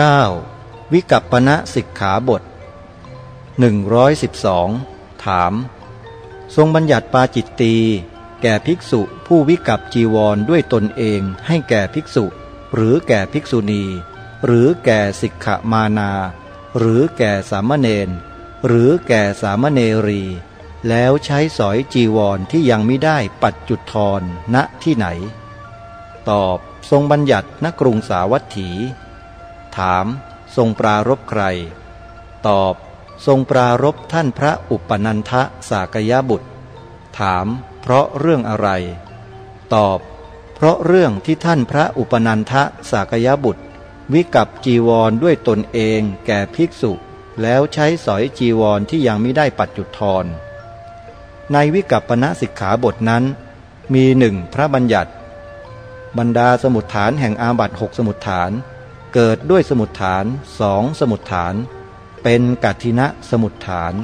9. วิกัปปณะสิกขาบท 112 ถาม ทรงบัญญัติปาจิตตี แก่ภิกษุผู้วิกัปจีวรด้วยตนเองให้แก่ภิกษุ หรือแก่ภิกษุณี หรือแก่สิกขมานา หรือแก่สามเณรหรือแก่สามเณรี แล้วใช้สอยจีวรที่ยังไม่ได้ปัจจุดทรณที่ไหน ตอบทรงบัญญัติณกรุงสาวัตถี ถาม ทรงปรารบใคร ตอบ ทรงปรารบท่านพระอุปนันทะสากยบุตร ถาม เพราะเรื่องอะไร ตอบ เพราะเรื่องที่ท่านพระอุปนันทะสากยบุตร วิกับจีวรด้วยตนเองแก่ภิกษุ แล้วใช้สอยจีวรที่ยังไม่ได้ปัจจุทรในวิกัปปณสิกขาบทนั้น มีหนึ่งพระบัญญัติ บรรดาสมุดฐานแห่งอาบัตหกสมุดฐาน เกิดด้วยสมุดฐานสองสมุดฐาน เป็นกัตทินะสมุดฐาน